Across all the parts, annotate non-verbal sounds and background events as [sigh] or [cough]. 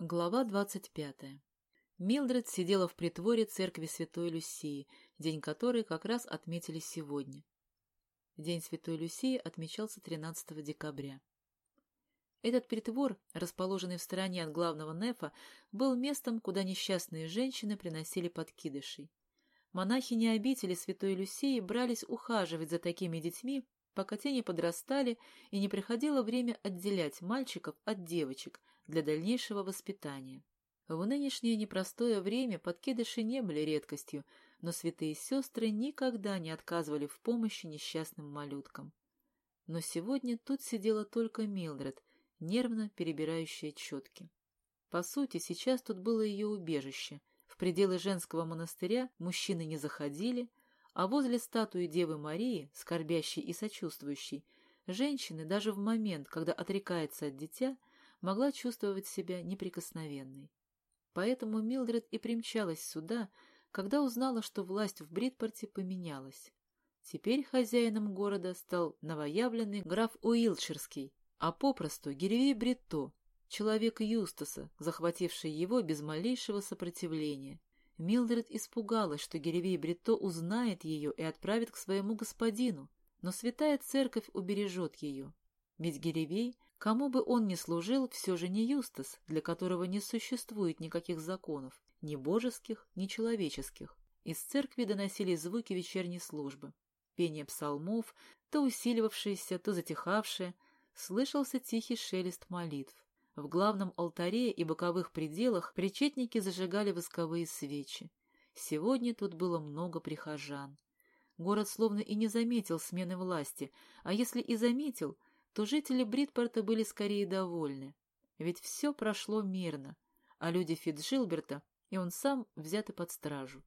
Глава двадцать пятая. Милдред сидела в притворе церкви Святой Люсии, день которой как раз отметили сегодня. День Святой Люсии отмечался 13 декабря. Этот притвор, расположенный в стороне от главного нефа, был местом, куда несчастные женщины приносили подкидышей. Монахини обители Святой Люсии брались ухаживать за такими детьми, пока те не подрастали и не приходило время отделять мальчиков от девочек для дальнейшего воспитания. В нынешнее непростое время подкидыши не были редкостью, но святые сестры никогда не отказывали в помощи несчастным малюткам. Но сегодня тут сидела только Милдред, нервно перебирающая четки. По сути, сейчас тут было ее убежище. В пределы женского монастыря мужчины не заходили, а возле статуи Девы Марии, скорбящей и сочувствующей, женщины даже в момент, когда отрекается от дитя, могла чувствовать себя неприкосновенной. Поэтому Милдред и примчалась сюда, когда узнала, что власть в Бритпорте поменялась. Теперь хозяином города стал новоявленный граф Уилчерский, а попросту Геревей Бритто, человек Юстаса, захвативший его без малейшего сопротивления. Милдред испугалась, что Геревей Бритто узнает ее и отправит к своему господину, но святая церковь убережет ее. Ведь Геревей Кому бы он ни служил, все же не Юстас, для которого не существует никаких законов, ни божеских, ни человеческих. Из церкви доносились звуки вечерней службы. Пение псалмов, то усиливавшееся, то затихавшее, слышался тихий шелест молитв. В главном алтаре и боковых пределах причетники зажигали восковые свечи. Сегодня тут было много прихожан. Город словно и не заметил смены власти, а если и заметил – то жители Бритпорта были скорее довольны, ведь все прошло мирно, а люди Фитджилберта и он сам взяты под стражу.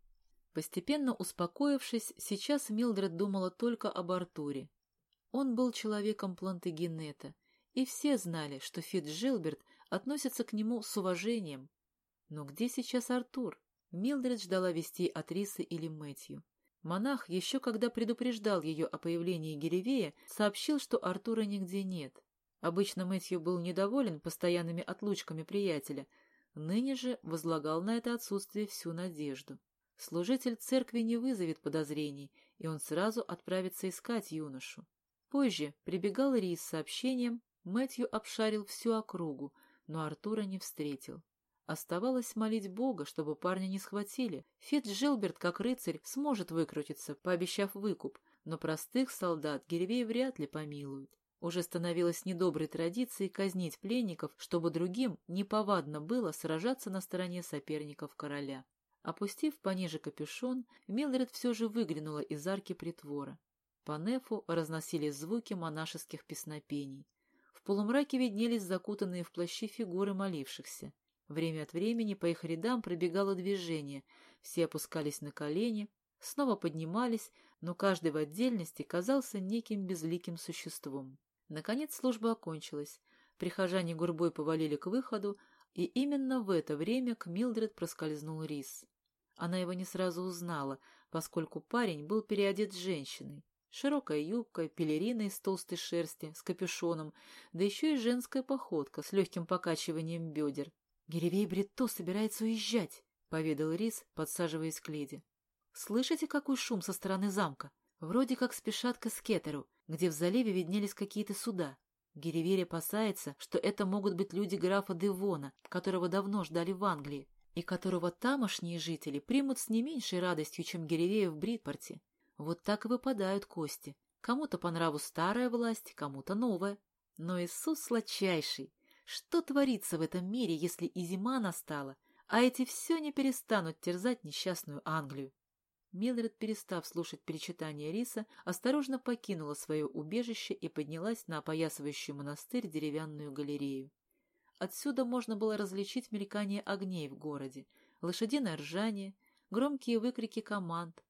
Постепенно успокоившись, сейчас Милдред думала только об Артуре. Он был человеком Плантагенета, и все знали, что Фитджилберт относится к нему с уважением. Но где сейчас Артур? Милдред ждала вестей от Рисы или Мэтью. Монах, еще когда предупреждал ее о появлении Геревея, сообщил, что Артура нигде нет. Обычно Мэтью был недоволен постоянными отлучками приятеля, ныне же возлагал на это отсутствие всю надежду. Служитель церкви не вызовет подозрений, и он сразу отправится искать юношу. Позже прибегал Рис с сообщением, Мэтью обшарил всю округу, но Артура не встретил. Оставалось молить Бога, чтобы парня не схватили. Фит Джилберт, как рыцарь, сможет выкрутиться, пообещав выкуп, но простых солдат Геревей вряд ли помилуют. Уже становилось недоброй традицией казнить пленников, чтобы другим неповадно было сражаться на стороне соперников короля. Опустив пониже капюшон, Милдред все же выглянула из арки притвора. По нефу разносились звуки монашеских песнопений. В полумраке виднелись закутанные в плащи фигуры молившихся. Время от времени по их рядам пробегало движение, все опускались на колени, снова поднимались, но каждый в отдельности казался неким безликим существом. Наконец служба окончилась, прихожане гурбой повалили к выходу, и именно в это время к Милдред проскользнул рис. Она его не сразу узнала, поскольку парень был переодет женщиной. Широкая юбка, пелерина из толстой шерсти, с капюшоном, да еще и женская походка с легким покачиванием бедер. «Геревей Бретто собирается уезжать», — поведал Рис, подсаживаясь к леди. «Слышите, какой шум со стороны замка? Вроде как спешат к Эскетеру, где в заливе виднелись какие-то суда. Геревей опасается, что это могут быть люди графа Девона, которого давно ждали в Англии, и которого тамошние жители примут с не меньшей радостью, чем Геревея в Бритпорте. Вот так и выпадают кости. Кому-то по нраву старая власть, кому-то новая. Но Иисус сладчайший, что творится в этом мире, если и зима настала, а эти все не перестанут терзать несчастную Англию? Милдред, перестав слушать перечитание риса, осторожно покинула свое убежище и поднялась на опоясывающий монастырь деревянную галерею. Отсюда можно было различить мелькание огней в городе, лошадиное ржание, громкие выкрики команд.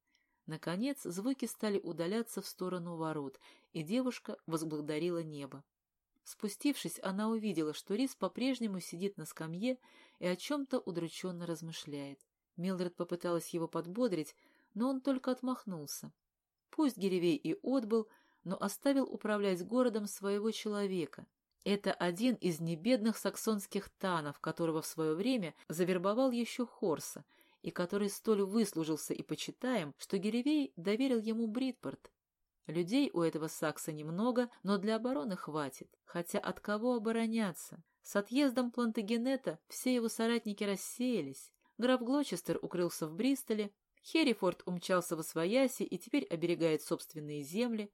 Наконец, звуки стали удаляться в сторону ворот, и девушка возблагодарила небо. Спустившись, она увидела, что Рис по-прежнему сидит на скамье и о чем-то удрученно размышляет. Милдред попыталась его подбодрить, но он только отмахнулся. Пусть Геревей и отбыл, но оставил управлять городом своего человека. Это один из небедных саксонских танов, которого в свое время завербовал еще Хорса, и который столь выслужился и почитаем, что Геревей доверил ему Бритпорт. Людей у этого сакса немного, но для обороны хватит. Хотя от кого обороняться? С отъездом Плантагенета все его соратники рассеялись. Граф Глочестер укрылся в Бристоле, Херрифорд умчался во свояси и теперь оберегает собственные земли.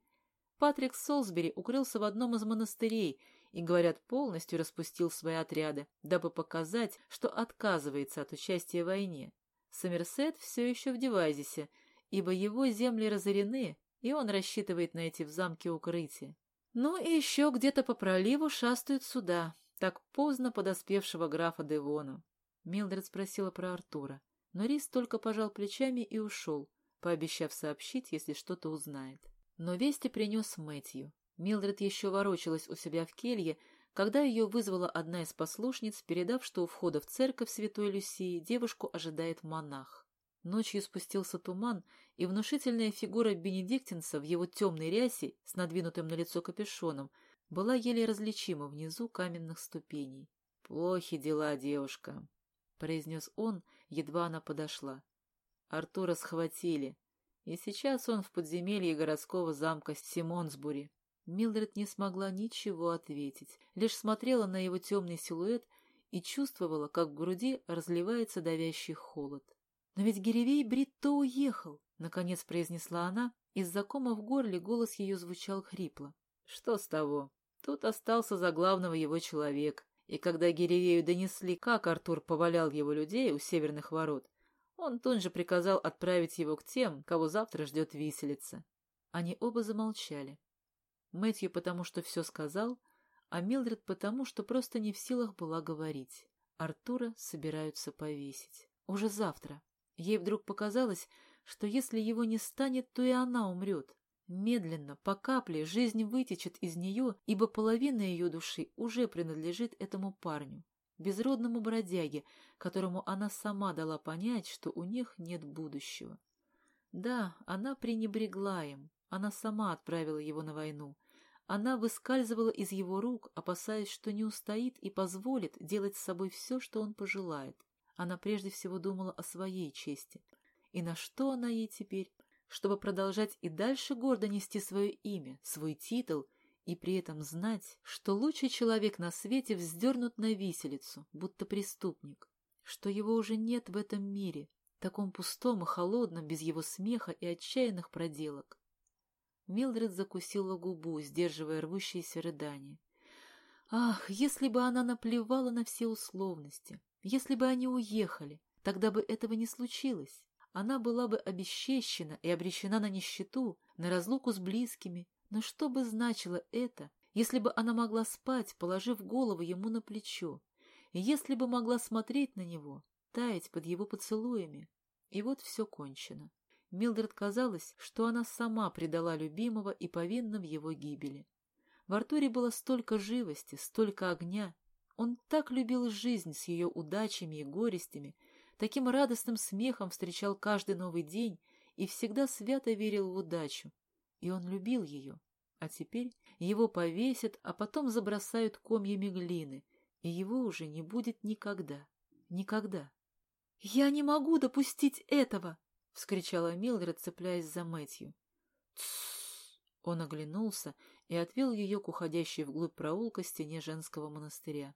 Патрик Солсбери укрылся в одном из монастырей и, говорят, полностью распустил свои отряды, дабы показать, что отказывается от участия в войне. Сомерсет все еще в Девайзисе, ибо его земли разорены, и он рассчитывает найти в замке укрытие. Ну и еще где-то по проливу шастают суда, так поздно подоспевшего графа Девона. Милдред спросила про Артура, но Рис только пожал плечами и ушел, пообещав сообщить, если что-то узнает. Но вести принес Мэтью. Милдред еще ворочалась у себя в келье, когда ее вызвала одна из послушниц, передав, что у входа в церковь Святой Люсии девушку ожидает монах. Ночью спустился туман, и внушительная фигура бенедиктинца в его темной рясе с надвинутым на лицо капюшоном была еле различима внизу каменных ступеней. «Плохи дела, девушка», — произнес он, едва она подошла. Артура схватили, и сейчас он в подземелье городского замка Симонсбури. Милдред не смогла ничего ответить, лишь смотрела на его темный силуэт и чувствовала, как в груди разливается давящий холод. «Но ведь Геревей Бритто уехал!» — наконец произнесла она. Из-за кома в горле голос ее звучал хрипло. «Что с того? Тут остался за главного его человек. И когда Геревею донесли, как Артур повалял его людей у северных ворот, он тут же приказал отправить его к тем, кого завтра ждет виселица. Они оба замолчали. Мэтью потому, что все сказал, а Милдред потому, что просто не в силах была говорить. Артура собираются повесить. Уже завтра. Ей вдруг показалось, что если его не станет, то и она умрет. Медленно, по капле, жизнь вытечет из нее, ибо половина ее души уже принадлежит этому парню, безродному бродяге, которому она сама дала понять, что у них нет будущего. Да, она пренебрегла им, она сама отправила его на войну. Она выскальзывала из его рук, опасаясь, что не устоит и позволит делать с собой все, что он пожелает. Она прежде всего думала о своей чести. И на что она ей теперь? Чтобы продолжать и дальше гордо нести свое имя, свой титул, и при этом знать, что лучший человек на свете вздернут на виселицу, будто преступник, что его уже нет в этом мире, таком пустом и холодном, без его смеха и отчаянных проделок. Милдред закусила губу, сдерживая рвущиеся рыдания. Ах, если бы она наплевала на все условности, если бы они уехали, тогда бы этого не случилось. Она была бы обесчещена и обречена на нищету, на разлуку с близкими. Но что бы значило это, если бы она могла спать, положив голову ему на плечо, и если бы могла смотреть на него, таять под его поцелуями? И вот все кончено. Милдред казалось, что она сама предала любимого и повинна в его гибели. В Артуре было столько живости, столько огня. Он так любил жизнь с ее удачами и горестями, таким радостным смехом встречал каждый новый день и всегда свято верил в удачу. И он любил ее. А теперь его повесят, а потом забросают комьями глины, и его уже не будет никогда. Никогда. «Я не могу допустить этого!» — вскричала Милдред, цепляясь за Мэтью. Он оглянулся и отвел ее к уходящей вглубь проулка стене женского монастыря.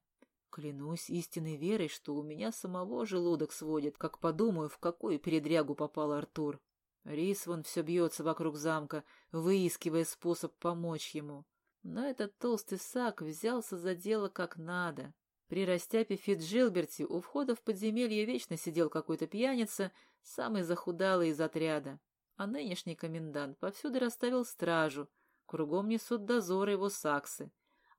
Клянусь истинной верой, что у меня самого желудок сводит, как подумаю, в какую передрягу попал Артур. Рис вон все бьется вокруг замка, выискивая способ помочь ему. Но этот толстый сак взялся за дело как надо. При растяпе Фитджилберте у входа в подземелье вечно сидел какой-то пьяница, самый захудалый из отряда. А нынешний комендант повсюду расставил стражу, кругом несут дозор его саксы.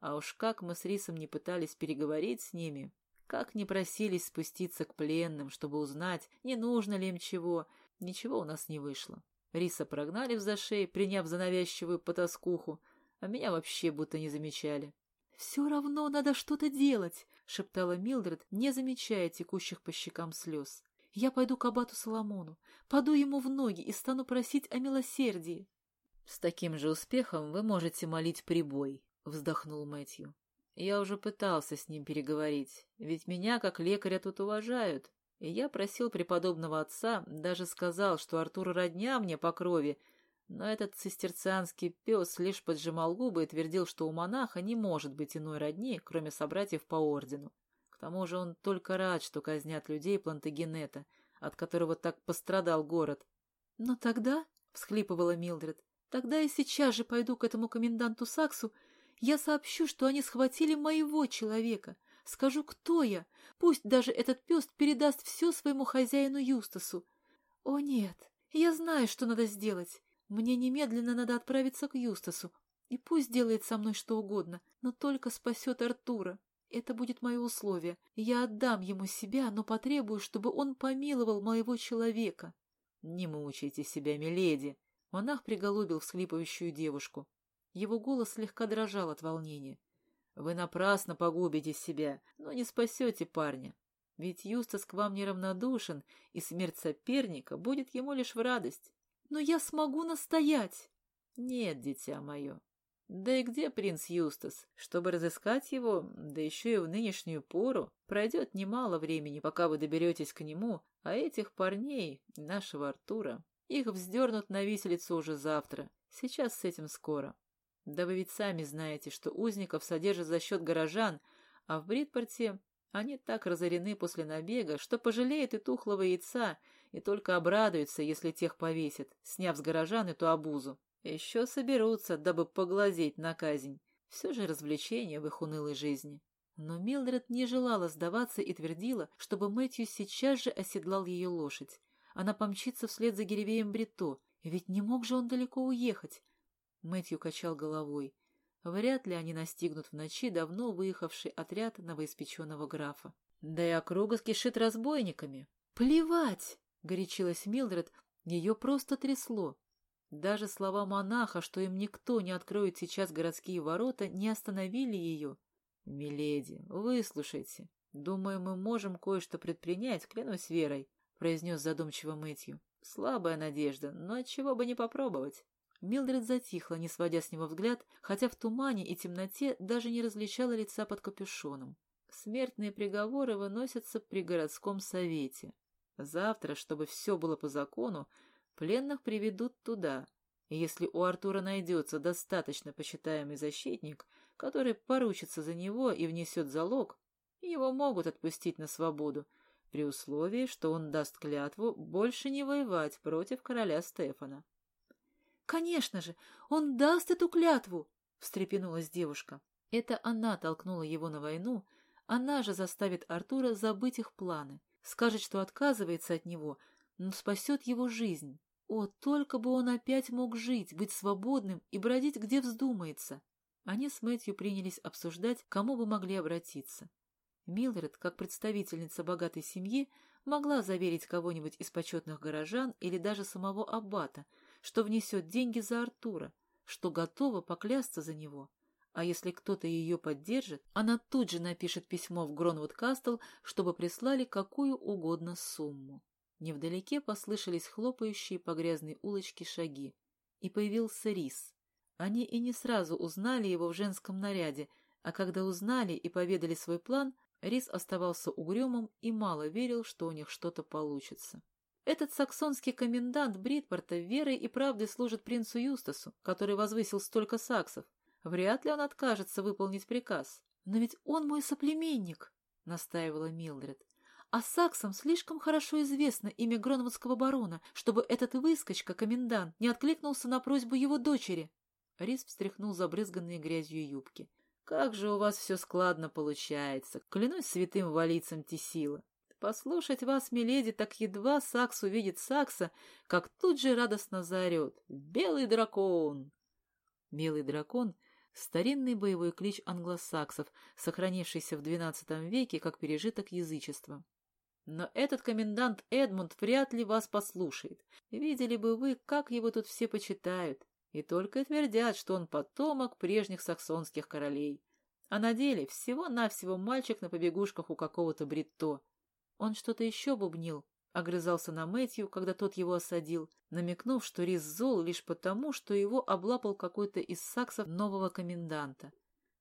А уж как мы с Рисом не пытались переговорить с ними, как не просились спуститься к пленным, чтобы узнать, не нужно ли им чего, ничего у нас не вышло. Риса прогнали в зашей, приняв за навязчивую потаскуху, а меня вообще будто не замечали. «Все равно надо что-то делать», — шептала Милдред, не замечая текущих по щекам слез. «Я пойду к абату Соломону, паду ему в ноги и стану просить о милосердии». «С таким же успехом вы можете молить прибой», — вздохнул Мэтью. Я уже пытался с ним переговорить, ведь меня как лекаря тут уважают. И я просил преподобного отца, даже сказал, что Артур родня мне по крови, но этот цистерцианский пес лишь поджимал губы и твердил, что у монаха не может быть иной родни, кроме собратьев по ордену. К тому же он только рад, что казнят людей Плантагенета, от которого так пострадал город. — Но тогда, — всхлипывала Милдред, — тогда я сейчас же пойду к этому коменданту Саксу я сообщу, что они схватили моего человека. Скажу, кто я. Пусть даже этот пес передаст все своему хозяину Юстасу. О, нет, я знаю, что надо сделать. Мне немедленно надо отправиться к Юстасу. И пусть делает со мной что угодно, но только спасет Артура. Это будет мое условие. Я отдам ему себя, но потребую, чтобы он помиловал моего человека. Не мучайте себя, миледи. Монах приголубил всхлипывающую девушку. Его голос слегка дрожал от волнения. «Вы напрасно погубите себя, но не спасете парня. Ведь Юстас к вам неравнодушен, и смерть соперника будет ему лишь в радость. Но я смогу настоять!» «Нет, дитя мое. Да и где принц Юстас? Чтобы разыскать его, да еще и в нынешнюю пору, пройдет немало времени, пока вы доберетесь к нему, а этих парней, нашего Артура, их вздернут на виселицу уже завтра. Сейчас с этим скоро. Да вы ведь сами знаете, что узников содержат за счет горожан, а в Бритпорте они так разорены после набега, что пожалеют и тухлого яйца, и только обрадуются, если тех повесят, сняв с горожан эту обузу. Еще соберутся, дабы поглазеть на казнь. Все же развлечение в их унылой жизни. Но Милдред не желала сдаваться и твердила, чтобы Мэтью сейчас же оседлал ее лошадь. Она помчится вслед за Геревеем Брито, ведь не мог же он далеко уехать. Мэтью качал головой. Вряд ли они настигнут в ночи давно выехавший отряд новоиспеченного графа. Да и округа скишит разбойниками. «Плевать!» — горячилась Милдред, ее просто трясло. Даже слова монаха, что им никто не откроет сейчас городские ворота, не остановили ее. «Миледи, выслушайте. Думаю, мы можем кое-что предпринять, клянусь верой», — произнес задумчиво Мэтью. «Слабая надежда, но отчего бы не попробовать?» Милдред затихла, не сводя с него взгляд, хотя в тумане и темноте даже не различала лица под капюшоном. Смертные приговоры выносятся при городском совете. Завтра, чтобы все было по закону, пленных приведут туда. И если у Артура найдется достаточно почитаемый защитник, который поручится за него и внесет залог, его могут отпустить на свободу, при условии, что он даст клятву больше не воевать против короля Стефана. «Конечно же, он даст эту клятву!» — встрепенулась девушка. Это она толкнула его на войну, она же заставит Артура забыть их планы, скажет, что отказывается от него, но спасет его жизнь. О, только бы он опять мог жить, быть свободным и бродить, где вздумается. Они с Мэтью принялись обсуждать, кому бы могли обратиться. Милдред, как представительница богатой семьи, могла заверить кого-нибудь из почетных горожан или даже самого аббата, что внесет деньги за Артура, что готова поклясться за него. А если кто-то ее поддержит, она тут же напишет письмо в Гронвуд-Кастл, чтобы прислали какую угодно сумму. Невдалеке послышались хлопающие по грязной улочке шаги. И появился Рис. Они и не сразу узнали его в женском наряде, а когда узнали и поведали свой план, Рис оставался угрюмым и мало верил, что у них что-то получится. Этот саксонский комендант Бритпорта верой и правдой служит принцу Юстасу, который возвысил столько саксов. Вряд ли он откажется выполнить приказ. Но ведь он мой соплеменник, — настаивала Милдред. А саксам слишком хорошо известно имя Гронвудского барона, чтобы этот выскочка, комендант, не откликнулся на просьбу его дочери. Рис встряхнул забрызганные грязью юбки. Как же у вас все складно получается, клянусь святым валицем Тесила. Послушать вас, миледи, так едва Сакс увидит Сакса, как тут же радостно заорет «Белый дракон!». Белый дракон — старинный боевой клич англосаксов, сохранившийся в XII веке как пережиток язычества. Но этот комендант Эдмунд вряд ли вас послушает. Видели бы вы, как его тут все почитают, и только твердят, что он потомок прежних саксонских королей. А на деле всего-навсего мальчик на побегушках у какого-то бритто. Он что-то еще бубнил, огрызался на Мэтью, когда тот его осадил, намекнув, что Рис зол лишь потому, что его облапал какой-то из саксов нового коменданта.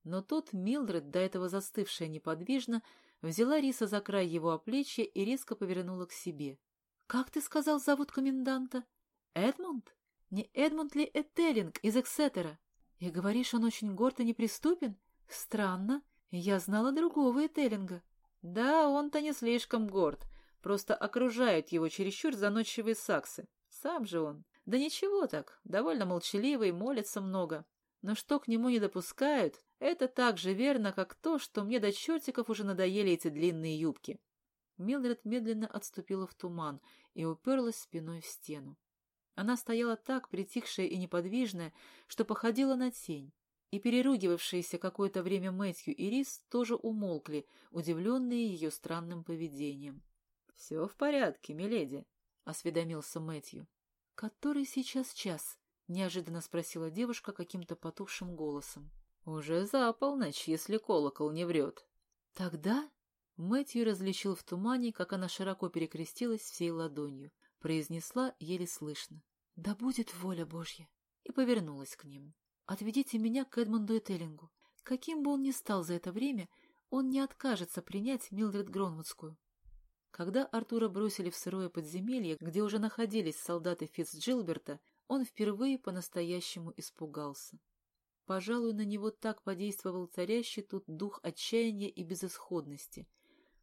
Но тут Милдред, до этого застывшая неподвижно, взяла Риса за край его оплечья и резко повернула к себе. — Как ты сказал, зовут коменданта? — Эдмунд? Не Эдмунд ли Этеллинг из Эксетера? И говоришь, он очень горд и неприступен? Странно. Я знала другого Этеллинга. Да, он-то не слишком горд. Просто окружают его чересчур заносчивые саксы. Сам же он. Да ничего так, довольно молчаливый, молится много. Но что к нему не допускают, это так же верно, как то, что мне до чертиков уже надоели эти длинные юбки. Милдред медленно отступила в туман и уперлась спиной в стену. Она стояла так, притихшая и неподвижная, что походила на тень. И переругивавшиеся какое-то время Мэтью и Рис тоже умолкли, удивленные ее странным поведением. — Все в порядке, миледи, — осведомился Мэтью. — Который сейчас час? — неожиданно спросила девушка каким-то потухшим голосом. — Уже за полночь, если колокол не врет. — Тогда? Мэтью различил в тумане, как она широко перекрестилась всей ладонью произнесла еле слышно. «Да будет воля Божья!» и повернулась к ним. «Отведите меня к Эдмунду Этеллингу. Каким бы он ни стал за это время, он не откажется принять Милдред Гронвудскую». Когда Артура бросили в сырое подземелье, где уже находились солдаты Фицджилберта, он впервые по-настоящему испугался. Пожалуй, на него так подействовал царящий тут дух отчаяния и безысходности.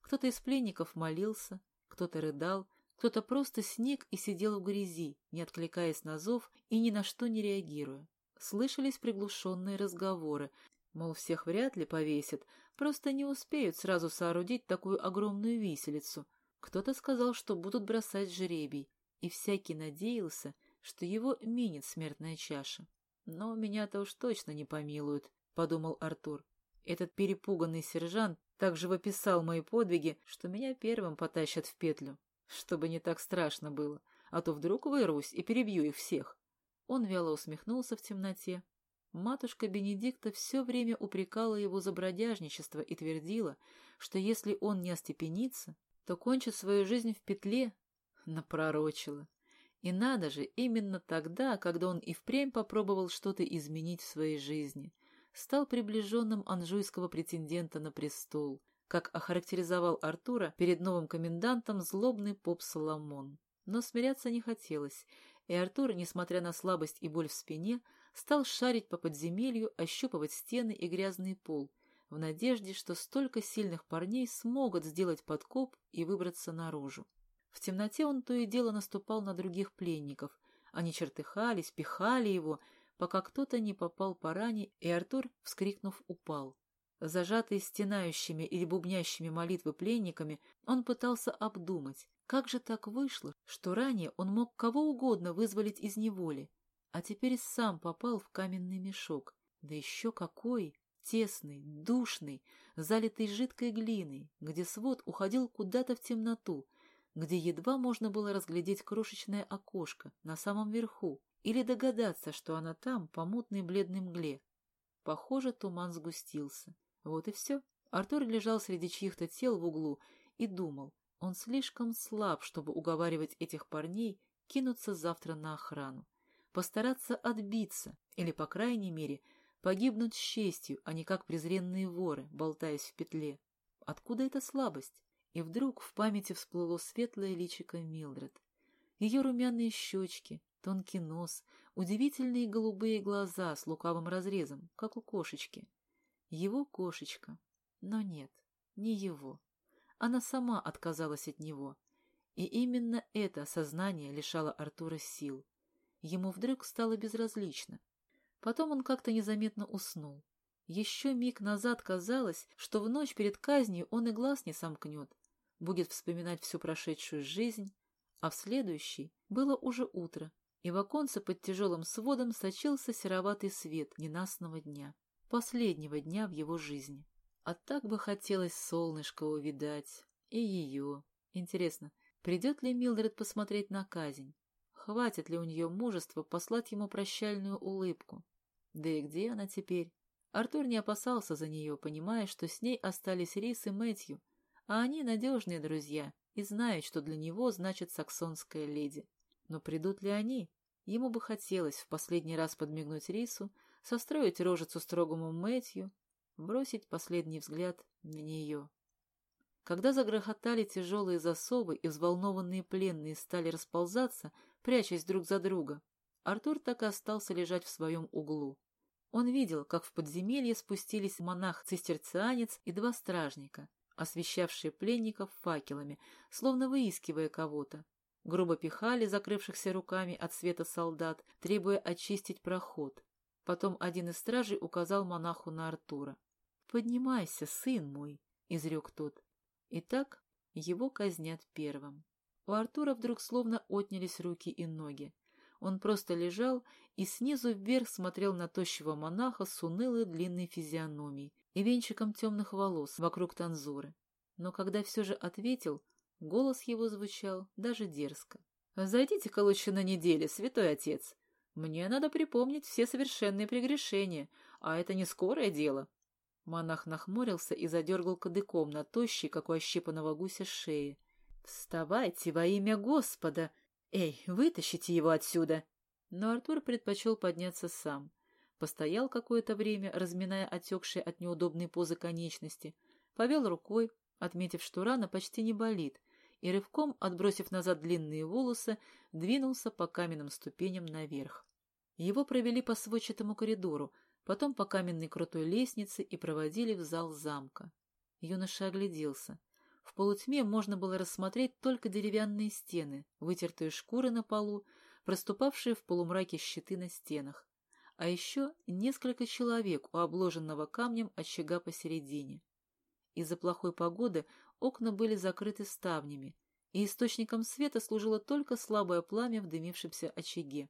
Кто-то из пленников молился, кто-то рыдал, кто-то просто сник и сидел в грязи, не откликаясь на зов и ни на что не реагируя. Слышались приглушенные разговоры, мол, всех вряд ли повесят, просто не успеют сразу соорудить такую огромную виселицу. Кто-то сказал, что будут бросать жребий, и всякий надеялся, что его минит смертная чаша. Но меня-то уж точно не помилуют, — подумал Артур. Этот перепуганный сержант так живописал мои подвиги, что меня первым потащат в петлю чтобы не так страшно было, а то вдруг вырвусь и перебью их всех. Он вяло усмехнулся в темноте. Матушка Бенедикта все время упрекала его за бродяжничество и твердила, что если он не остепенится, то кончит свою жизнь в петле. Напророчила. И надо же, именно тогда, когда он и впрямь попробовал что-то изменить в своей жизни, стал приближенным анжуйского претендента на престол, как охарактеризовал Артура перед новым комендантом злобный поп Соломон. Но смиряться не хотелось, и Артур, несмотря на слабость и боль в спине, стал шарить по подземелью, ощупывать стены и грязный пол, в надежде, что столько сильных парней смогут сделать подкоп и выбраться наружу. В темноте он то и дело наступал на других пленников. Они чертыхались, пихали его, пока кто-то не попал по ране, и Артур, вскрикнув, упал. Зажатый стенающими или бубнящими молитвы пленниками, он пытался обдумать, как же так вышло, что ранее он мог кого угодно вызволить из неволи, а теперь сам попал в каменный мешок. Да еще какой! Тесный, душный, залитый жидкой глиной, где свод уходил куда-то в темноту, где едва можно было разглядеть крошечное окошко на самом верху или догадаться, что она там по мутной бледной мгле. Похоже, туман сгустился. Вот и все. Артур лежал среди чьих-то тел в углу и думал, он слишком слаб, чтобы уговаривать этих парней кинуться завтра на охрану, постараться отбиться или, по крайней мере, погибнуть с честью, а не как презренные воры, болтаясь в петле. Откуда эта слабость? И вдруг в памяти всплыло светлое личико Милдред. Ее румяные щечки, тонкий нос, удивительные голубые глаза с лукавым разрезом, как у кошечки. Его кошечка. Но нет, не его. Она сама отказалась от него. И именно это осознание лишало Артура сил. Ему вдруг стало безразлично. Потом он как-то незаметно уснул. Еще миг назад казалось, что в ночь перед казнью он и глаз не сомкнет, будет вспоминать всю прошедшую жизнь, а в следующий было уже утро, и в оконце под тяжелым сводом сочился сероватый свет ненастного дня последнего дня в его жизни. А так бы хотелось солнышко увидать. И ее. Интересно, придет ли Милдред посмотреть на казнь? Хватит ли у нее мужества послать ему прощальную улыбку? Да и где она теперь? Артур не опасался за нее, понимая, что с ней остались Рис и Мэтью, а они надежные друзья и знают, что для него значит саксонская леди. Но придут ли они? Ему бы хотелось в последний раз подмигнуть Рису, состроить рожицу строгому Мэтью. бросить последний взгляд на нее. Когда загрохотали тяжелые засовы и взволнованные пленные стали расползаться, прячась друг за друга, Артур так и остался лежать в своем углу. Он видел, как в подземелье спустились монах-цистерцианец и два стражника, освещавшие пленников факелами, словно выискивая кого-то. Грубо пихали закрывшихся руками от света солдат, требуя очистить проход. Потом один из стражей указал монаху на Артура. «Поднимайся, сын мой», — изрек тот. Итак, его казнят первым. У Артура вдруг словно отнялись руки и ноги. Он просто лежал и снизу вверх смотрел на тощего монаха с унылой длинной физиономией и венчиком темных волос вокруг танзуры. Но когда все же ответил, голос его звучал даже дерзко. «Зайдите-ка лучше на неделе, святой отец. Мне надо припомнить все совершенные прегрешения, а это не скорое дело». Монах нахмурился и задергал кадыком на тощей, как у ощипанного гуся, шеи. «Вставайте во имя Господа! Эй, вытащите его отсюда!» Но Артур предпочел подняться сам. Постоял какое-то время, разминая отекшие от неудобной позы конечности, повел рукой, отметив, что рана почти не болит, и рывком, отбросив назад длинные волосы, двинулся по каменным ступеням наверх. Его провели по сводчатому коридору, потом по каменной крутой лестнице и проводили в зал замка. Юноша огляделся. В полутьме можно было рассмотреть только деревянные стены, вытертые шкуры на полу, проступавшие в полумраке щиты на стенах, а еще несколько человек у обложенного камнем очага посередине. Из-за плохой погоды окна были закрыты ставнями, и источником света служило только слабое пламя в дымившемся очаге.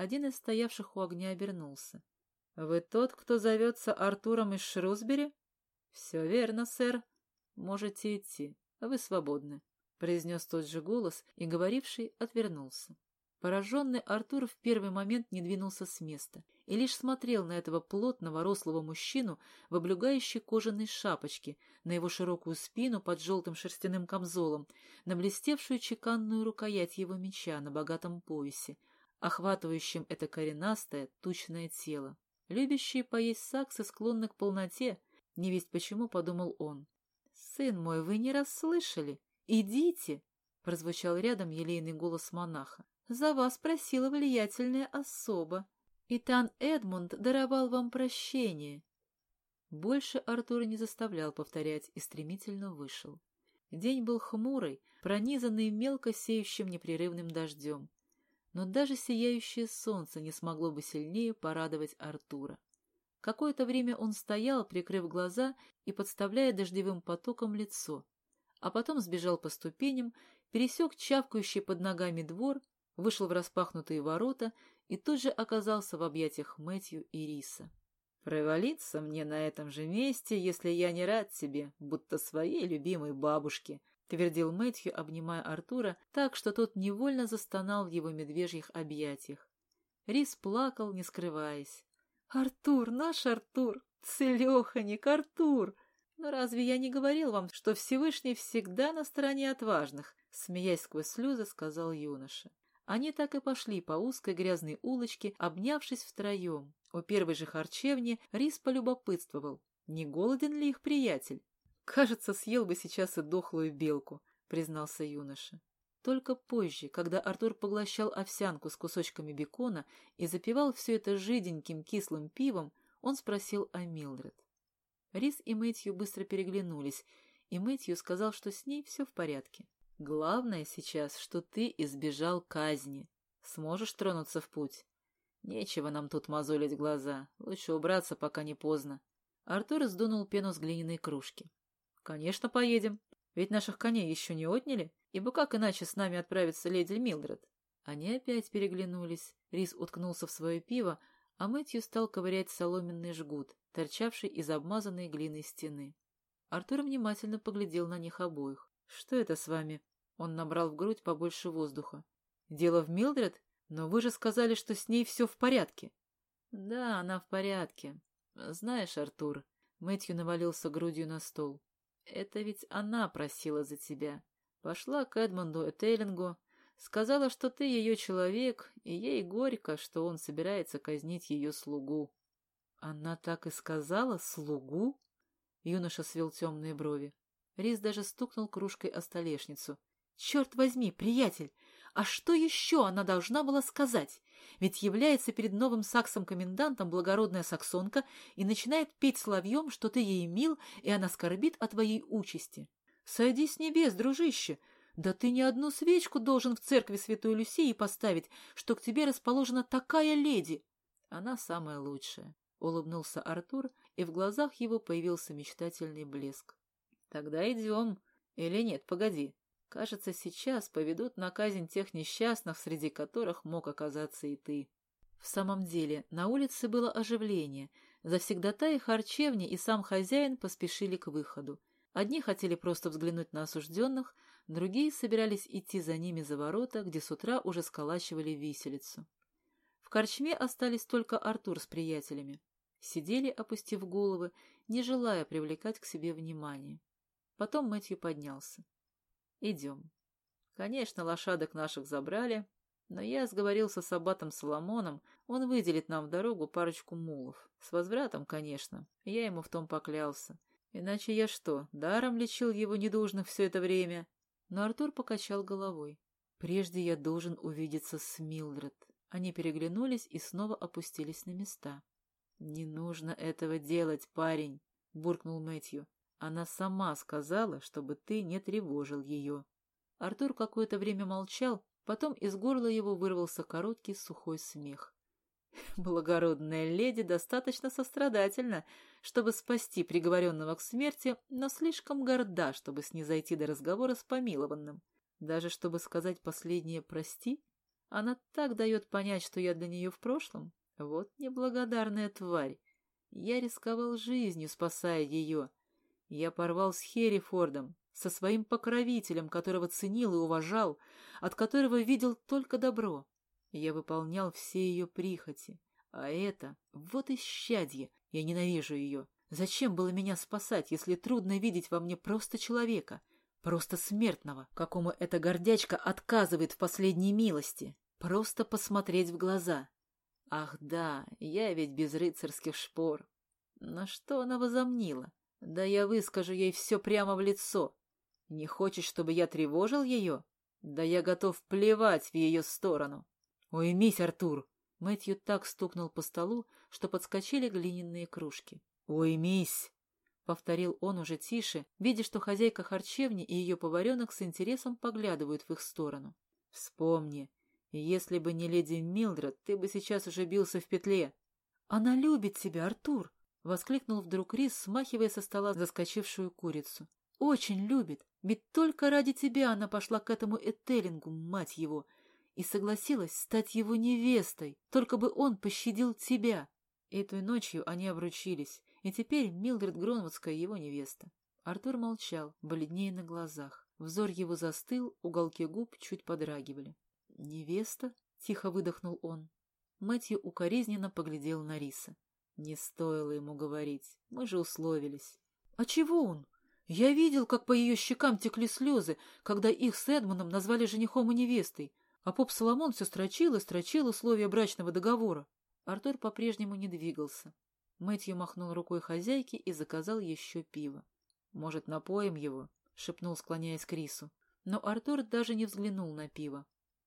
Один из стоявших у огня обернулся. — Вы тот, кто зовется Артуром из Шрусбери? — Все верно, сэр. Можете идти. Вы свободны, — произнес тот же голос, и говоривший отвернулся. Пораженный Артур в первый момент не двинулся с места и лишь смотрел на этого плотного рослого мужчину в облюгающей кожаной шапочке, на его широкую спину под желтым шерстяным камзолом, на блестевшую чеканную рукоять его меча на богатом поясе, охватывающем это коренастое, тучное тело. Любящие поесть саксы склонны к полноте, не весть почему, подумал он. «Сын мой, вы не расслышали? Идите!» — прозвучал рядом елейный голос монаха. «За вас просила влиятельная особа. Итан Эдмунд даровал вам прощение». Больше Артур не заставлял повторять и стремительно вышел. День был хмурый, пронизанный мелко сеющим непрерывным дождем. Но даже сияющее солнце не смогло бы сильнее порадовать Артура. Какое-то время он стоял, прикрыв глаза и подставляя дождевым потоком лицо, а потом сбежал по ступеням, пересек чавкающий под ногами двор, вышел в распахнутые ворота и тут же оказался в объятиях Мэтью и Риса. «Провалиться мне на этом же месте, если я не рад тебе, будто своей любимой бабушке», — твердил Мэтью, обнимая Артура так, что тот невольно застонал в его медвежьих объятиях. Рис плакал, не скрываясь. «Артур, наш Артур! Целеханик, Артур! Но разве я не говорил вам, что Всевышний всегда на стороне отважных?» Смеясь сквозь слезы, сказал юноша. Они так и пошли по узкой грязной улочке, обнявшись втроем. У первой же харчевни Рис полюбопытствовал, не голоден ли их приятель. «Кажется, съел бы сейчас и дохлую белку», — признался юноша. Только позже, когда Артур поглощал овсянку с кусочками бекона и запивал все это жиденьким кислым пивом, он спросил о Милдред. Рис и Мэтью быстро переглянулись, и Мэтью сказал, что с ней все в порядке. «Главное сейчас, что ты избежал казни. Сможешь тронуться в путь? Нечего нам тут мозолить глаза. Лучше убраться, пока не поздно». Артур сдунул пену с глиняной кружки. «Конечно, поедем. Ведь наших коней еще не отняли, ибо как иначе с нами отправится леди Милдред? Они опять переглянулись. Рис уткнулся в свое пиво, а Мэтью стал ковырять соломенный жгут, торчавший из обмазанной глиной стены. Артур внимательно поглядел на них обоих. «Что это с вами?» Он набрал в грудь побольше воздуха. «Дело в Милдред? Но вы же сказали, что с ней все в порядке». «Да, она в порядке. Знаешь, Артур...» Мэтью навалился грудью на стол. Это ведь она просила за тебя. Пошла к Эдмонду Этеллингу, сказала, что ты ее человек, и ей горько, что он собирается казнить ее слугу. Она так и сказала «слугу»? Юноша свел темные брови. Рис даже стукнул кружкой о столешницу. «Черт возьми, приятель! А что еще она должна была сказать? Ведь является перед новым саксом-комендантом благородная саксонка и начинает петь соловьем, что ты ей мил, и она скорбит о твоей участи. Сойди с небес, дружище! Да ты не одну свечку должен в церкви Святой Люсии поставить, что к тебе расположена такая леди. Она самая лучшая, — улыбнулся Артур, и в глазах его появился мечтательный блеск. Тогда идем. Или нет, погоди. Кажется, сейчас поведут на казнь тех несчастных, среди которых мог оказаться и ты. В самом деле, на улице было оживление. Завсегдатаи харчевни и сам хозяин поспешили к выходу. Одни хотели просто взглянуть на осужденных, другие собирались идти за ними за ворота, где с утра уже сколачивали виселицу. В корчме остались только Артур с приятелями. Сидели, опустив головы, не желая привлекать к себе внимание. Потом Мэтью поднялся. Идем. Конечно, лошадок наших забрали, но я сговорился с аббатом Соломоном, он выделит нам в дорогу парочку мулов. С возвратом, конечно, я ему в том поклялся. Иначе я что, даром лечил его недужных все это время? Но Артур покачал головой. Прежде я должен увидеться с Милдред. Они переглянулись и снова опустились на места. «Не нужно этого делать, парень», — буркнул Мэтью. Она сама сказала, чтобы ты не тревожил ее. Артур какое-то время молчал, потом из горла его вырвался короткий сухой смех. [laughs] Благородная леди достаточно сострадательна, чтобы спасти приговоренного к смерти, но слишком горда, чтобы снизойти до разговора с помилованным. Даже чтобы сказать последнее «прости», она так дает понять, что я для нее в прошлом. Вот неблагодарная тварь. Я рисковал жизнью, спасая ее, я порвал с Херрифордом, со своим покровителем, которого ценил и уважал, от которого видел только добро. Я выполнял все ее прихоти. А это, вот исчадье, я ненавижу ее. Зачем было меня спасать, если трудно видеть во мне просто человека, просто смертного, какому эта гордячка отказывает в последней милости? Просто посмотреть в глаза. Ах да, я ведь без рыцарских шпор. На что она возомнила? Да я выскажу ей все прямо в лицо. Не хочешь, чтобы я тревожил ее? Да я готов плевать в ее сторону. Уймись, Артур! Мэтью так стукнул по столу, что подскочили глиняные кружки. Уймись! — повторил он уже тише, видя, что хозяйка харчевни и ее поваренок с интересом поглядывают в их сторону. — Вспомни, если бы не леди Милдред, ты бы сейчас уже бился в петле. — Она любит тебя, Артур! — воскликнул вдруг Рис, смахивая со стола заскочившую курицу. «Очень любит, ведь только ради тебя она пошла к этому Этеллингу, мать его, и согласилась стать его невестой, только бы он пощадил тебя». Этой ночью они обручились, и теперь Милдред Гронвудская его невеста. Артур молчал, бледнее на глазах. Взор его застыл, уголки губ чуть подрагивали. «Невеста?» — тихо выдохнул он. Мэтью укоризненно поглядел на Риса. Не стоило ему говорить, мы же условились. А чего он? Я видел, как по ее щекам текли слезы, когда их с Эдмоном назвали женихом и невестой, а поп Соломон все строчил и строчил условия брачного договора. Артур по-прежнему не двигался. Мэтью махнул рукой хозяйке и заказал еще пиво. «Может, напоим его?» — шепнул, склоняясь к Рису. Но Артур даже не взглянул на пиво.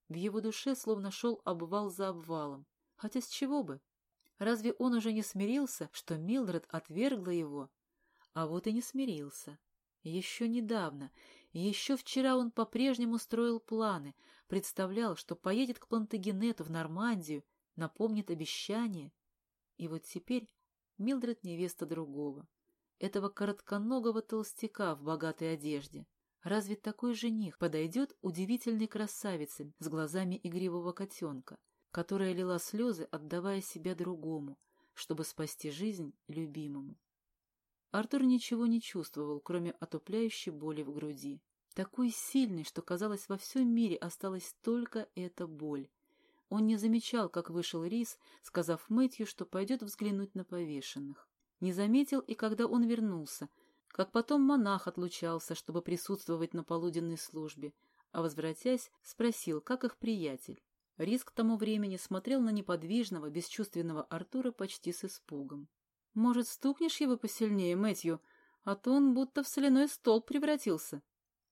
В его душе словно шел обвал за обвалом. Хотя с чего бы? Разве он уже не смирился, что Милдред отвергла его? А вот и не смирился. Еще недавно, еще вчера он по-прежнему строил планы, представлял, что поедет к Плантагенету в Нормандию, напомнит обещание. И вот теперь Милдред невеста другого, этого коротконогого толстяка в богатой одежде. Разве такой жених подойдет удивительной красавице с глазами игривого котенка? Которая лила слезы, отдавая себя другому, чтобы спасти жизнь любимому. Артур ничего не чувствовал, кроме отупляющей боли в груди. Такой сильной, что, казалось, во всем мире осталась только эта боль. Он не замечал, как вышел Рис, сказав Мэтью, что пойдет взглянуть на повешенных. Не заметил и когда он вернулся, как потом монах отлучался, чтобы присутствовать на полуденной службе, а, возвратясь, спросил, как их приятель. Риск к тому времени смотрел на неподвижного, бесчувственного Артура почти с испугом. «Может, стукнешь его посильнее, Мэтью? а то он будто в соляной столб превратился.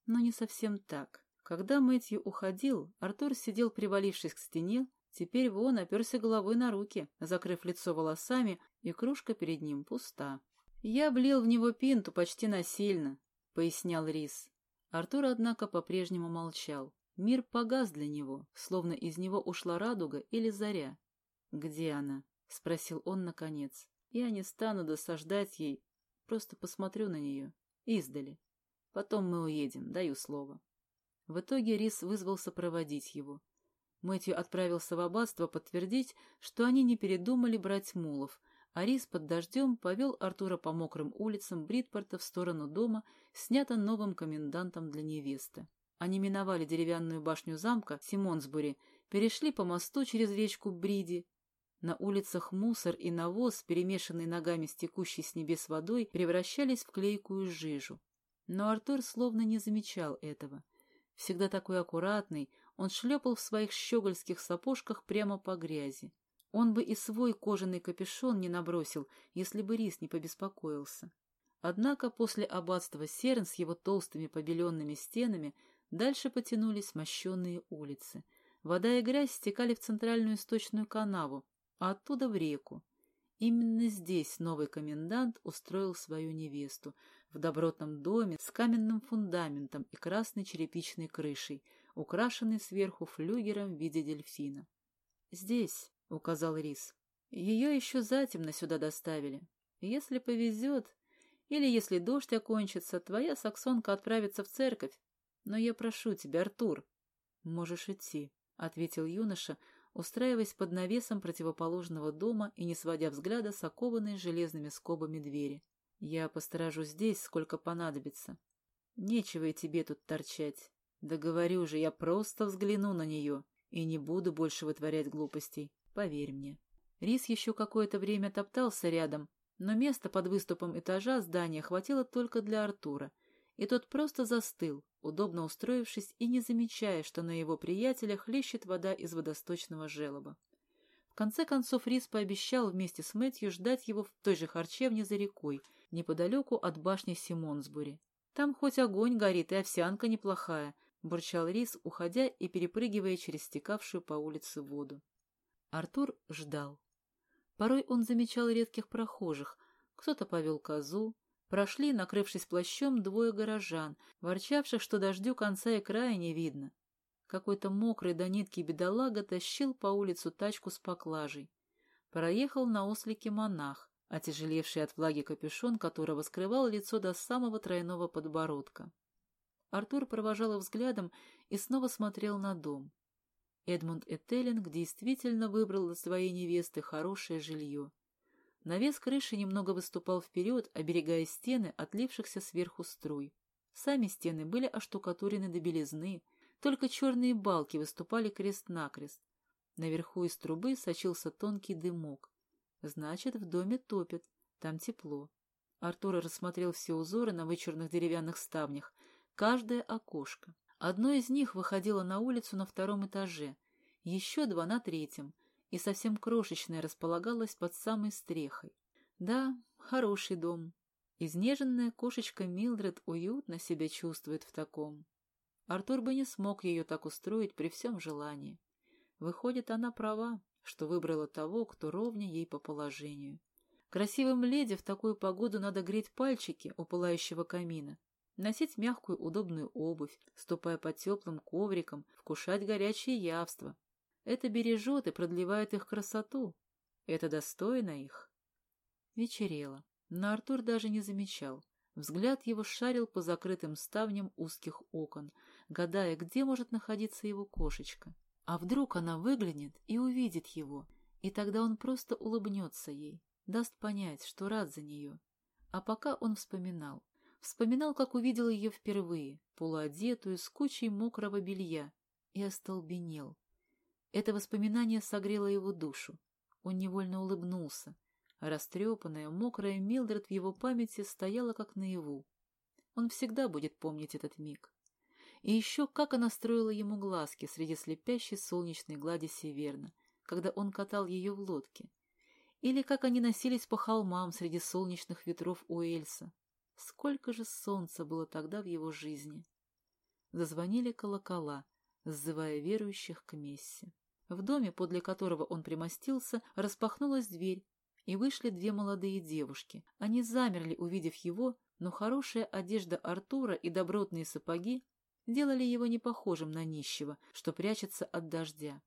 Но не совсем так. Когда Мэтью уходил, Артур сидел, привалившись к стене, теперь вон оперся головой на руки, закрыв лицо волосами, и кружка перед ним пуста. «Я влил в него пинту почти насильно», — пояснял Рис. Артур, однако, по-прежнему молчал. Мир погас для него, словно из него ушла радуга или заря. «Где она?» — спросил он наконец. «Я не стану досаждать ей, просто посмотрю на нее. Издали. Потом мы уедем, даю слово». В итоге Рис вызвался проводить его. Мэтью отправился в аббатство подтвердить, что они не передумали брать мулов, а Рис под дождем повел Артура по мокрым улицам Бритпорта в сторону дома, снято новым комендантом для невесты. Они миновали деревянную башню замка Симонсбури, перешли по мосту через речку Бриди. На улицах мусор и навоз, перемешанные ногами с текущей с небес водой, превращались в клейкую жижу. Но Артур словно не замечал этого. Всегда такой аккуратный, он шлепал в своих щегольских сапожках прямо по грязи. Он бы и свой кожаный капюшон не набросил, если бы Рис не побеспокоился. Однако после аббатства Серн с его толстыми побеленными стенами дальше потянулись мощенные улицы. Вода и грязь стекали в центральную источную канаву, а оттуда в реку. Именно здесь новый комендант устроил свою невесту, в добротном доме с каменным фундаментом и красной черепичной крышей, украшенной сверху флюгером в виде дельфина. «Здесь», — указал Рис, — «ее еще затемно сюда доставили. Если повезет, или если дождь окончится, твоя саксонка отправится в церковь. Но я прошу тебя, Артур». «Можешь идти», — ответил юноша, устраиваясь под навесом противоположного дома и не сводя взгляда с окованной железными скобами двери. Я посторожу здесь, сколько понадобится. Нечего и тебе тут торчать. Да говорю же, я просто взгляну на нее и не буду больше вытворять глупостей. Поверь мне. Рис еще какое-то время топтался рядом, но места под выступом этажа здания хватило только для Артура, и тот просто застыл, удобно устроившись и не замечая, что на его приятеля хлещет вода из водосточного желоба. В конце концов Рис пообещал вместе с Мэтью ждать его в той же харчевне за рекой, неподалеку от башни Симонсбури. «Там хоть огонь горит и овсянка неплохая», — бурчал Рис, уходя и перепрыгивая через стекавшую по улице воду. Артур ждал. Порой он замечал редких прохожих. Кто-то повел козу. Прошли, накрывшись плащом, двое горожан, ворчавших, что дождю конца и края не видно. Какой-то мокрый до нитки бедолага тащил по улицу тачку с поклажей. Проехал на ослике монах, отяжелевший от влаги капюшон, которого скрывал лицо до самого тройного подбородка. Артур провожал взглядом и снова смотрел на дом. Эдмунд Этеллинг действительно выбрал для своей невесты хорошее жилье. Навес крыши немного выступал вперед, оберегая стены, отлившихся сверху струй. Сами стены были оштукатурены до белизны, только черные балки выступали крест-накрест. Наверху из трубы сочился тонкий дымок. Значит, в доме топят, там тепло. Артур рассмотрел все узоры на вычурных деревянных ставнях, каждое окошко. Одно из них выходило на улицу на втором этаже, еще два на третьем, и совсем крошечное располагалось под самой стрехой. Да, хороший дом. Изнеженная кошечка Милдред уютно себя чувствует в таком. Артур бы не смог ее так устроить при всем желании. Выходит, она права что выбрала того, кто ровня ей по положению. Красивым леди в такую погоду надо греть пальчики у пылающего камина, носить мягкую удобную обувь, ступая по теплым коврикам, вкушать горячее явство. Это бережет и продлевает их красоту. Это достойно их. Вечерело, но Артур даже не замечал. Взгляд его шарил по закрытым ставням узких окон, гадая, где может находиться его кошечка. А вдруг она выглянет и увидит его, и тогда он просто улыбнется ей, даст понять, что рад за нее. А пока он вспоминал. Вспоминал, как увидел ее впервые, полуодетую, с кучей мокрого белья, и остолбенел. Это воспоминание согрело его душу. Он невольно улыбнулся. Растрепанная, мокрая Милдред в его памяти стояла как наяву. Он всегда будет помнить этот миг. И еще как она строила ему глазки среди слепящей солнечной глади северна, когда он катал ее в лодке. Или как они носились по холмам среди солнечных ветров Уэльса. Сколько же солнца было тогда в его жизни! Зазвонили колокола, сзывая верующих к мессе. В доме, подле которого он примостился, распахнулась дверь, и вышли две молодые девушки. Они замерли, увидев его, но хорошая одежда Артура и добротные сапоги делали его не похожим на нищего, что прячется от дождя.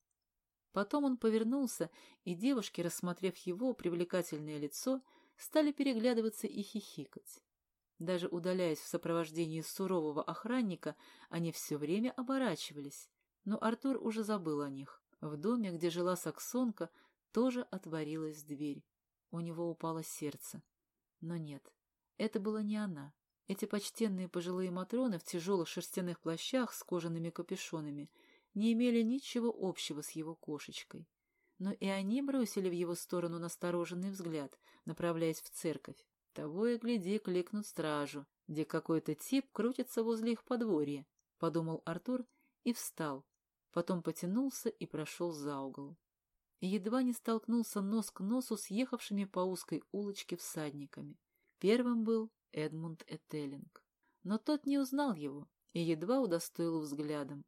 Потом он повернулся, и девушки, рассмотрев его привлекательное лицо, стали переглядываться и хихикать. Даже удаляясь в сопровождении сурового охранника, они все время оборачивались. Но Артур уже забыл о них. В доме, где жила саксонка, тоже отворилась дверь. У него упало сердце. Но нет, это была не она. Эти почтенные пожилые матроны в тяжелых шерстяных плащах с кожаными капюшонами не имели ничего общего с его кошечкой. Но и они бросили в его сторону настороженный взгляд, направляясь в церковь. Того и гляди, кликнут стражу, где какой-то тип крутится возле их подворья, — подумал Артур и встал. Потом потянулся и прошел за угол. И едва не столкнулся нос к носу с ехавшими по узкой улочке всадниками. Первым был Эдмунд Этеллинг. Но тот не узнал его и едва удостоил взглядом.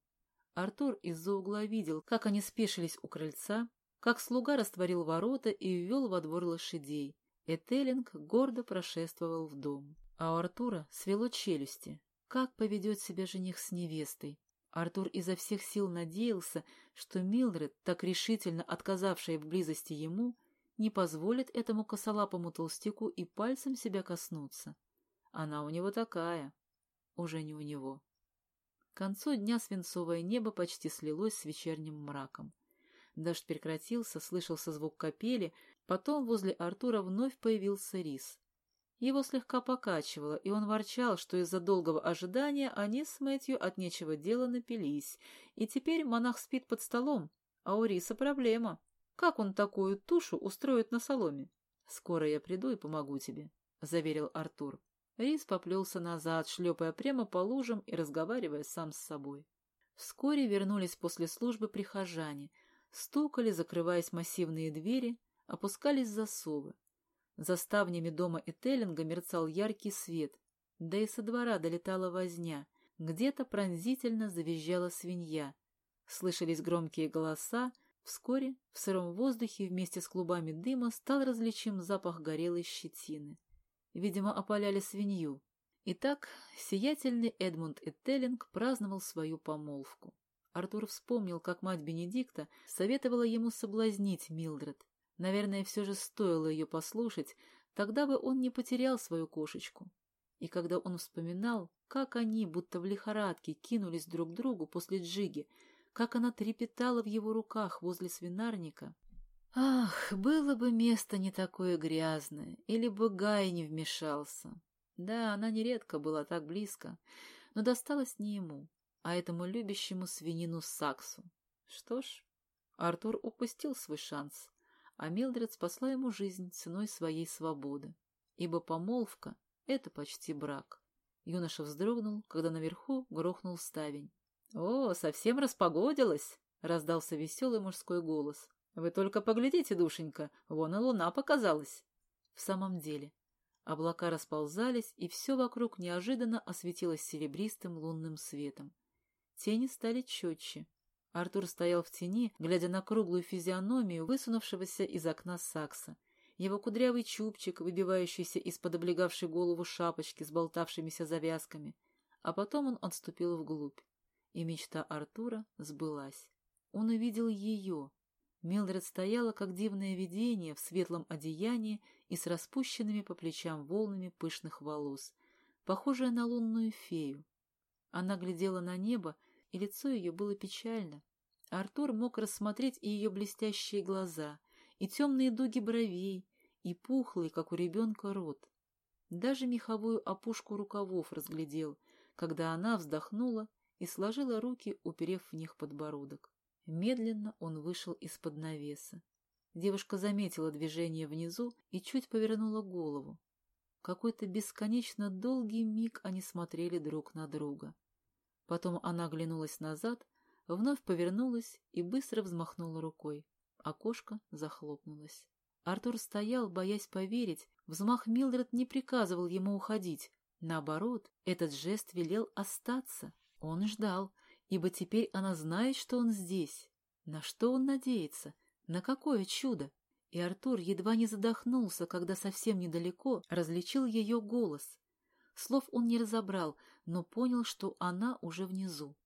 Артур из-за угла видел, как они спешились у крыльца, как слуга растворил ворота и ввел во двор лошадей. Этеллинг гордо прошествовал в дом. А у Артура свело челюсти. Как поведет себя жених с невестой? Артур изо всех сил надеялся, что Милдред, так решительно отказавшая в близости ему, не позволит этому косолапому толстяку и пальцем себя коснуться. Она у него такая. Уже не у него. К концу дня свинцовое небо почти слилось с вечерним мраком. Дождь прекратился, слышался звук капели, потом возле Артура вновь появился рис. Его слегка покачивало, и он ворчал, что из-за долгого ожидания они с Мэтью от нечего дела напились, и теперь монах спит под столом, а у риса проблема. Как он такую тушу устроит на соломе? «Скоро я приду и помогу тебе», — заверил Артур. Рис поплелся назад, шлепая прямо по лужам и разговаривая сам с собой. Вскоре вернулись после службы прихожане. Стукали, закрываясь массивные двери, опускались засовы. За ставнями дома Этеллинга мерцал яркий свет, да и со двора долетала возня. Где-то пронзительно завизжала свинья. Слышались громкие голоса, вскоре в сыром воздухе вместе с клубами дыма стал различим запах горелой щетины. Видимо, опаляли свинью. Итак, сиятельный Эдмунд Этеллинг праздновал свою помолвку. Артур вспомнил, как мать Бенедикта советовала ему соблазнить Милдред. Наверное, все же стоило ее послушать, тогда бы он не потерял свою кошечку. И когда он вспоминал, как они, будто в лихорадке, кинулись друг к другу после джиги, как она трепетала в его руках возле свинарника, Ах, было бы место не такое грязное, или бы Гай не вмешался. Да, она нередко была так близко, но досталось не ему, а этому любящему свинину Саксу. Что ж, Артур упустил свой шанс, а Милдред спасла ему жизнь ценой своей свободы, ибо помолвка — это почти брак. Юноша вздрогнул, когда наверху грохнул ставень. — О, совсем распогодилась! — раздался веселый мужской голос. Вы только поглядите, душенька, вон и луна показалась. В самом деле, облака расползались, и все вокруг неожиданно осветилось серебристым лунным светом. Тени стали четче. Артур стоял в тени, глядя на круглую физиономию высунувшегося из окна сакса. Его кудрявый чубчик, выбивающийся из-под облегавшей голову шапочки с болтавшимися завязками. А потом он отступил вглубь. И мечта Артура сбылась. Он увидел ее, Милдред стояла, как дивное видение, в светлом одеянии и с распущенными по плечам волнами пышных волос, похожая на лунную фею. Она глядела на небо, и лицо ее было печально. Артур мог рассмотреть и ее блестящие глаза, и темные дуги бровей, и пухлый, как у ребенка, рот. Даже меховую опушку рукавов разглядел, когда она вздохнула и сложила руки, уперев в них подбородок. Медленно он вышел из-под навеса. Девушка заметила движение внизу и чуть повернула голову. Какой-то бесконечно долгий миг они смотрели друг на друга. Потом она оглянулась назад, вновь повернулась и быстро взмахнула рукой. Окошко захлопнулось. Артур стоял, боясь поверить. Взмах Милдред не приказывал ему уходить. Наоборот, этот жест велел остаться. Он ждал, ибо теперь она знает, что он здесь. На что он надеется? На какое чудо? И Артур едва не задохнулся, когда совсем недалеко различил ее голос. Слов он не разобрал, но понял, что она уже внизу.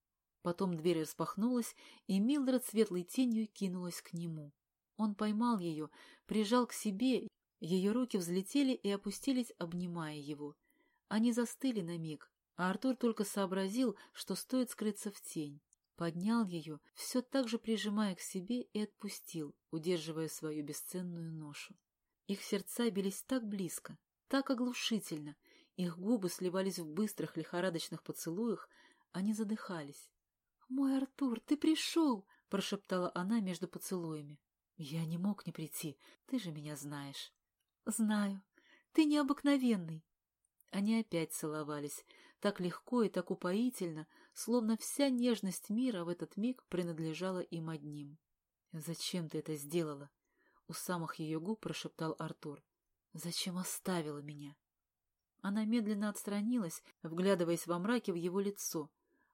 Потом дверь распахнулась, и Милдред светлой тенью кинулась к нему. Он поймал ее, прижал к себе, ее руки взлетели и опустились, обнимая его. Они застыли на миг, а Артур только сообразил, что стоит скрыться в тень. Поднял ее, все так же прижимая к себе, и отпустил, удерживая свою бесценную ношу. Их сердца бились так близко, так оглушительно, их губы сливались в быстрых лихорадочных поцелуях, они задыхались. «Мой Артур, ты пришел!» — прошептала она между поцелуями. «Я не мог не прийти, ты же меня знаешь». «Знаю. Ты необыкновенный». Они опять целовались, так легко и так упоительно, словно вся нежность мира в этот миг принадлежала им одним. «Зачем ты это сделала?» — у самых ее губ прошептал Артур. «Зачем оставила меня?» Она медленно отстранилась, вглядываясь во мраке в его лицо,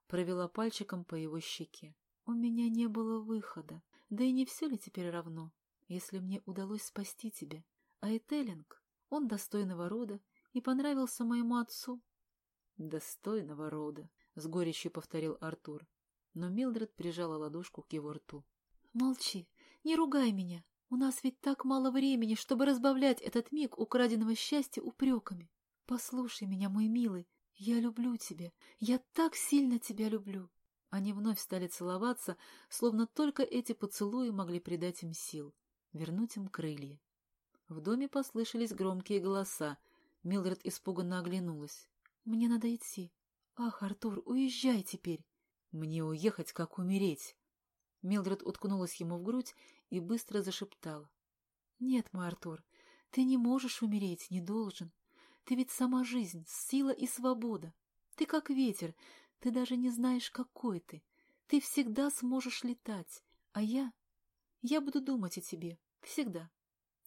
провела пальчиком по его щеке. «У меня не было выхода. Да и не все ли теперь равно, если мне удалось спасти тебя? А Этеллинг, он достойного рода и понравился моему отцу». «Достойного рода», — с горечью повторил Артур. Но Милдред прижала ладошку к его рту. «Молчи, не ругай меня. У нас ведь так мало времени, чтобы разбавлять этот миг украденного счастья упреками. Послушай меня, мой милый, я люблю тебя, я так сильно тебя люблю. Они вновь стали целоваться, словно только эти поцелуи могли придать им сил, вернуть им крылья. В доме послышались громкие голоса. Милдред испуганно оглянулась. «Мне надо идти. Ах, Артур, уезжай теперь!» «Мне уехать, как умереть!» Милдред уткнулась ему в грудь и быстро зашептала. «Нет, мой Артур, ты не можешь умереть, не должен. Ты ведь сама жизнь, сила и свобода. Ты как ветер, ты даже не знаешь, какой ты. Ты всегда сможешь летать, а я... Я буду думать о тебе. Всегда.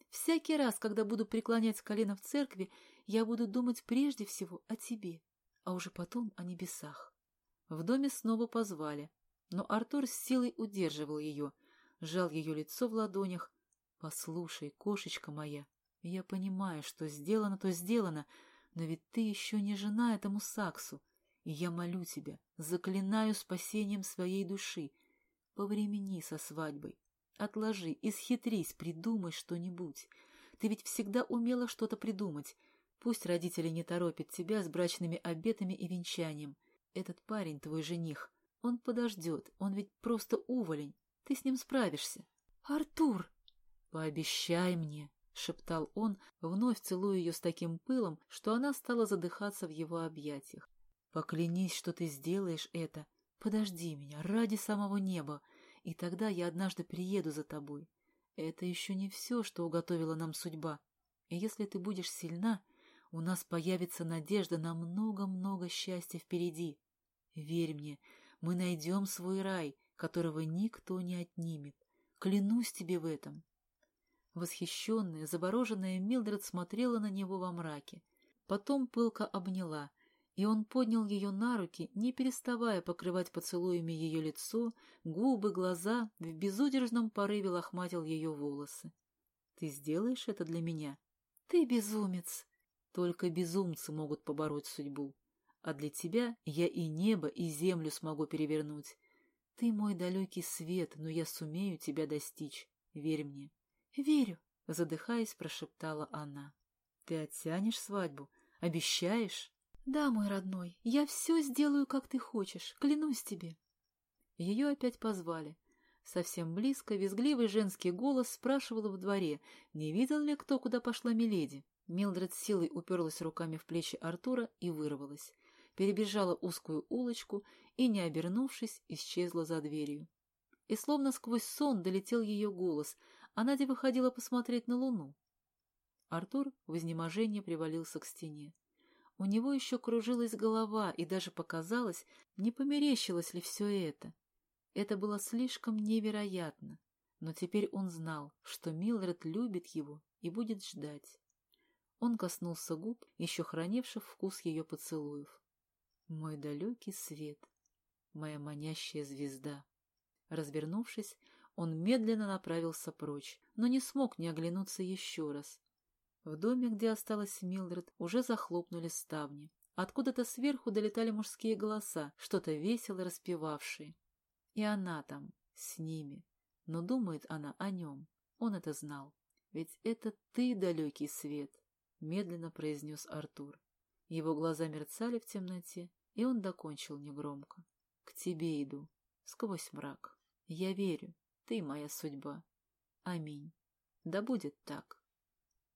Всякий раз, когда буду преклонять колено в церкви, я буду думать прежде всего о тебе, а уже потом о небесах. В доме снова позвали, но Артур с силой удерживал ее, сжал ее лицо в ладонях. «Послушай, кошечка моя, я понимаю, что сделано, то сделано, но ведь ты еще не жена этому Саксу, и я молю тебя, заклинаю спасением своей души. Повремени со свадьбой, отложи, исхитрись, придумай что-нибудь. Ты ведь всегда умела что-то придумать. Пусть родители не торопят тебя с брачными обетами и венчанием. Этот парень твой жених. Он подождет, он ведь просто уволень. Ты с ним справишься. Артур! Пообещай мне, — шептал он, вновь целуя ее с таким пылом, что она стала задыхаться в его объятиях. «Поклянись, что ты сделаешь это. Подожди меня, ради самого неба, и тогда я однажды приеду за тобой. Это еще не все, что уготовила нам судьба. И если ты будешь сильна, у нас появится надежда на много-много счастья впереди. Верь мне, мы найдем свой рай, которого никто не отнимет. Клянусь тебе в этом». Восхищенная, завороженная Милдред смотрела на него во мраке. Потом пылко обняла, и он поднял ее на руки, не переставая покрывать поцелуями ее лицо, губы, глаза, в безудержном порыве лохматил ее волосы. «Ты сделаешь это для меня?» «Ты безумец!» «Только безумцы могут побороть судьбу. А для тебя я и небо, и землю смогу перевернуть. Ты мой далекий свет, но я сумею тебя достичь. Верь мне». «Верю», — задыхаясь, прошептала она. «Ты оттянешь свадьбу? Обещаешь?» «Да, мой родной, я все сделаю, как ты хочешь, клянусь тебе». Ее опять позвали. Совсем близко визгливый женский голос спрашивал в дворе, не видел ли кто, куда пошла Миледи. Милдред силой уперлась руками в плечи Артура и вырвалась. Перебежала узкую улочку и, не обернувшись, исчезла за дверью. И словно сквозь сон долетел ее голос — а Надя выходила посмотреть на луну. Артур в изнеможении привалился к стене. У него еще кружилась голова, и даже показалось, не померещилось ли все это. Это было слишком невероятно, но теперь он знал, что Милред любит его и будет ждать. Он коснулся губ, еще хранивших вкус ее поцелуев. «Мой далекий свет, моя манящая звезда». Развернувшись, он медленно направился прочь, но не смог не оглянуться еще раз. В доме, где осталась Милдред, уже захлопнули ставни. Откуда-то сверху долетали мужские голоса, что-то весело распевавшие. И она там, с ними. Но думает она о нем. Он это знал. «Ведь это ты, далекий свет», — медленно произнес Артур. Его глаза мерцали в темноте, и он докончил негромко. «К тебе иду, сквозь мрак. Я верю, ты моя судьба. Аминь. Да будет так».